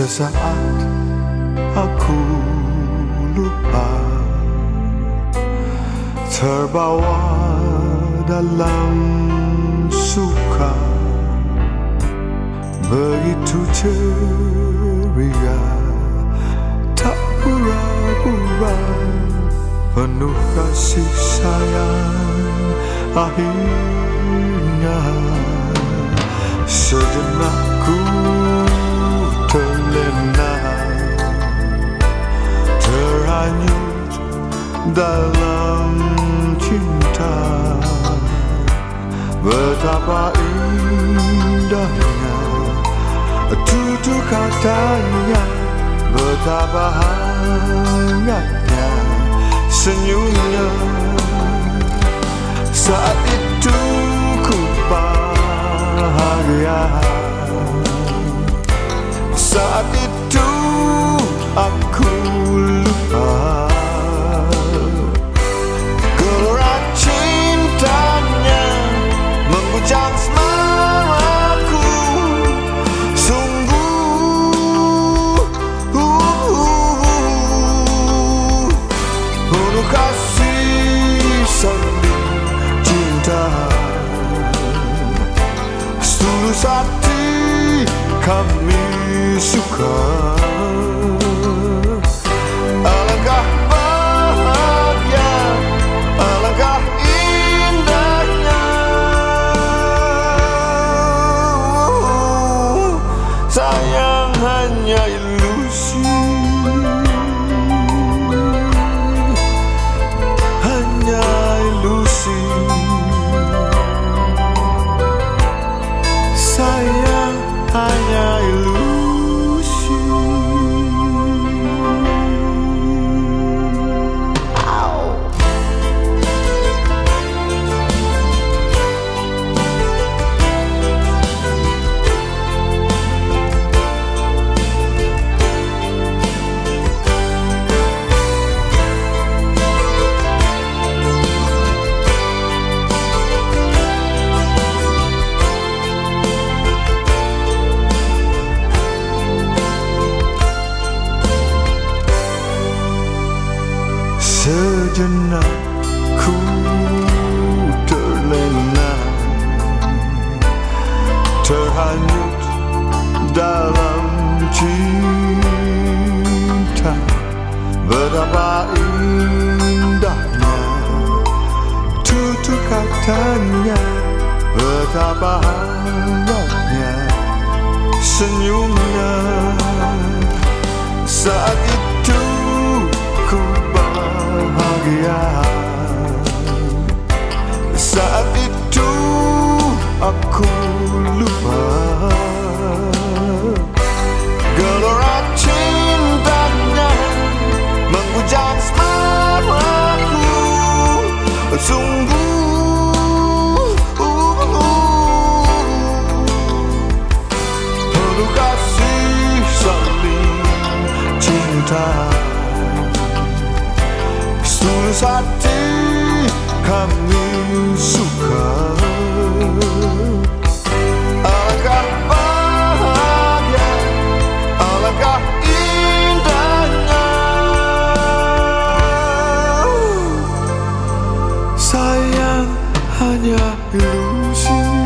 Sesaat aku lupa Terbawa dalam suka. Begitu ceria Tak pura-pura Penuh kasih sayang Akhirnya. Sejenak dalam cinta. Betapa indahnya Tutur katanya. Betapa hangatnya Senyumnya. Saat itu ku bahagia. Saat itu Setulus hati kami suka. Alangkah bahagia Alangkah indahnya. Sayang hanya ilusi Sejenak ku terlena Terhanyut dalam cinta. Betapa indahnya Tutur katanya Betapa hangatnya Sungguh Penuh kasih saling cinta. Setulus hati kami suka 姑娘的